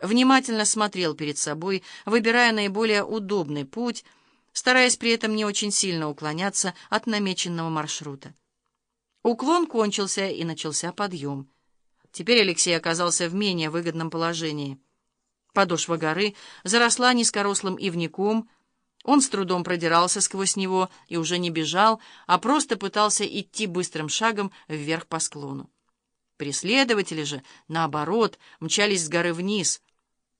внимательно смотрел перед собой, выбирая наиболее удобный путь, стараясь при этом не очень сильно уклоняться от намеченного маршрута. Уклон кончился, и начался подъем. Теперь Алексей оказался в менее выгодном положении. Подошва горы заросла низкорослым ивником, он с трудом продирался сквозь него и уже не бежал, а просто пытался идти быстрым шагом вверх по склону. Преследователи же, наоборот, мчались с горы вниз.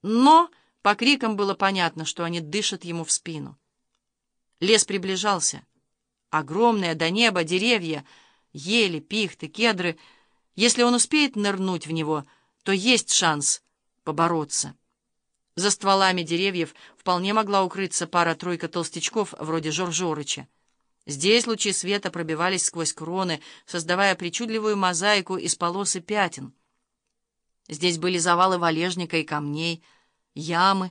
Но по крикам было понятно, что они дышат ему в спину. Лес приближался. Огромные до неба деревья, ели, пихты, кедры. Если он успеет нырнуть в него, то есть шанс побороться. За стволами деревьев вполне могла укрыться пара-тройка толстячков вроде Жоржорыча. Здесь лучи света пробивались сквозь кроны, создавая причудливую мозаику из полос и пятен. Здесь были завалы валежника и камней, ямы.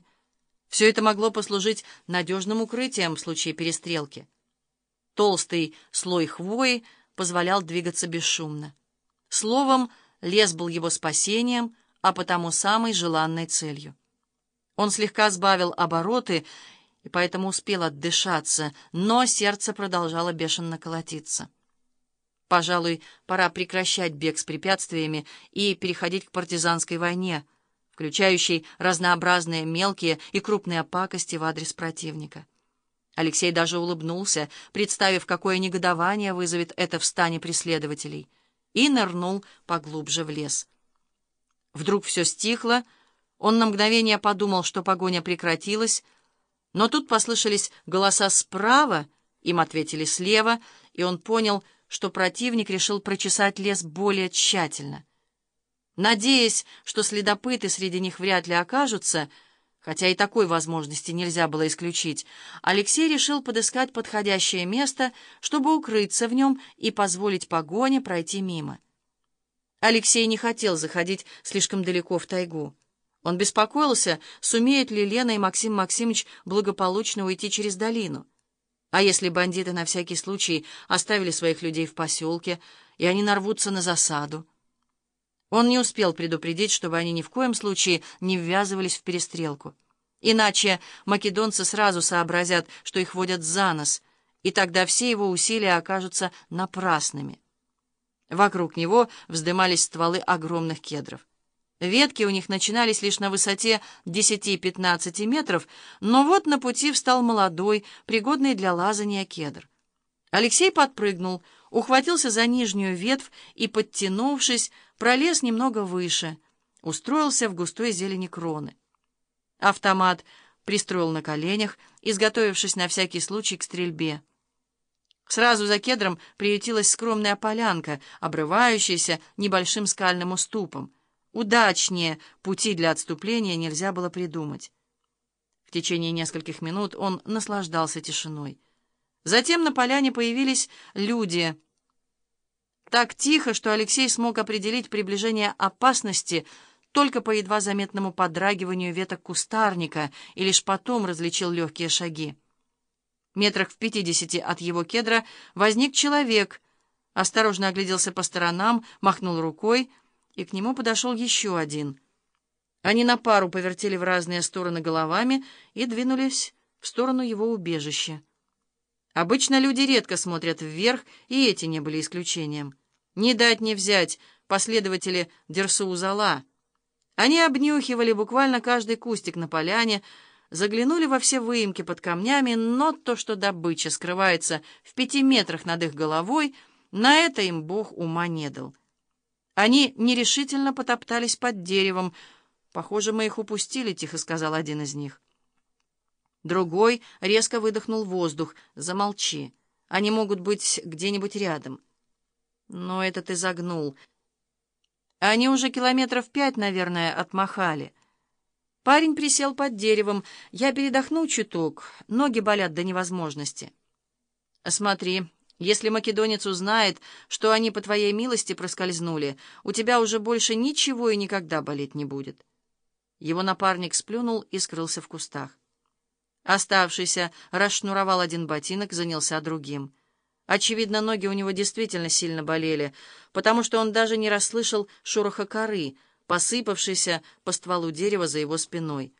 Все это могло послужить надежным укрытием в случае перестрелки. Толстый слой хвои позволял двигаться бесшумно. Словом, лес был его спасением, а потому самой желанной целью. Он слегка сбавил обороты и поэтому успел отдышаться, но сердце продолжало бешено колотиться. Пожалуй, пора прекращать бег с препятствиями и переходить к партизанской войне, включающей разнообразные мелкие и крупные пакости в адрес противника. Алексей даже улыбнулся, представив, какое негодование вызовет это в стане преследователей, и нырнул поглубже в лес. Вдруг все стихло, он на мгновение подумал, что погоня прекратилась, но тут послышались голоса справа, им ответили слева, и он понял, что противник решил прочесать лес более тщательно. Надеясь, что следопыты среди них вряд ли окажутся, хотя и такой возможности нельзя было исключить, Алексей решил подыскать подходящее место, чтобы укрыться в нем и позволить погоне пройти мимо. Алексей не хотел заходить слишком далеко в тайгу. Он беспокоился, сумеют ли Лена и Максим Максимович благополучно уйти через долину. А если бандиты на всякий случай оставили своих людей в поселке, и они нарвутся на засаду? Он не успел предупредить, чтобы они ни в коем случае не ввязывались в перестрелку. Иначе македонцы сразу сообразят, что их водят за нос, и тогда все его усилия окажутся напрасными. Вокруг него вздымались стволы огромных кедров. Ветки у них начинались лишь на высоте 10-15 метров, но вот на пути встал молодой, пригодный для лазания кедр. Алексей подпрыгнул, ухватился за нижнюю ветвь и, подтянувшись, пролез немного выше, устроился в густой зелени кроны. Автомат пристроил на коленях, изготовившись на всякий случай к стрельбе. Сразу за кедром приютилась скромная полянка, обрывающаяся небольшим скальным уступом. Удачнее пути для отступления нельзя было придумать. В течение нескольких минут он наслаждался тишиной. Затем на поляне появились люди. Так тихо, что Алексей смог определить приближение опасности только по едва заметному подрагиванию веток кустарника и лишь потом различил легкие шаги. Метрах в пятидесяти от его кедра возник человек, осторожно огляделся по сторонам, махнул рукой — и к нему подошел еще один. Они на пару повертели в разные стороны головами и двинулись в сторону его убежища. Обычно люди редко смотрят вверх, и эти не были исключением. Не дать не взять последователи Дерсу-Узала. Они обнюхивали буквально каждый кустик на поляне, заглянули во все выемки под камнями, но то, что добыча скрывается в пяти метрах над их головой, на это им Бог ума не дал. Они нерешительно потоптались под деревом. «Похоже, мы их упустили», — тихо сказал один из них. Другой резко выдохнул воздух. «Замолчи. Они могут быть где-нибудь рядом». Но этот ты загнул. Они уже километров пять, наверное, отмахали. Парень присел под деревом. Я передохну чуток. Ноги болят до невозможности. «Смотри, если македонец узнает, что они по твоей милости проскользнули, у тебя уже больше ничего и никогда болеть не будет». Его напарник сплюнул и скрылся в кустах. Оставшийся расшнуровал один ботинок, занялся другим. Очевидно, ноги у него действительно сильно болели, потому что он даже не расслышал шороха коры, посыпавшийся по стволу дерева за его спиной.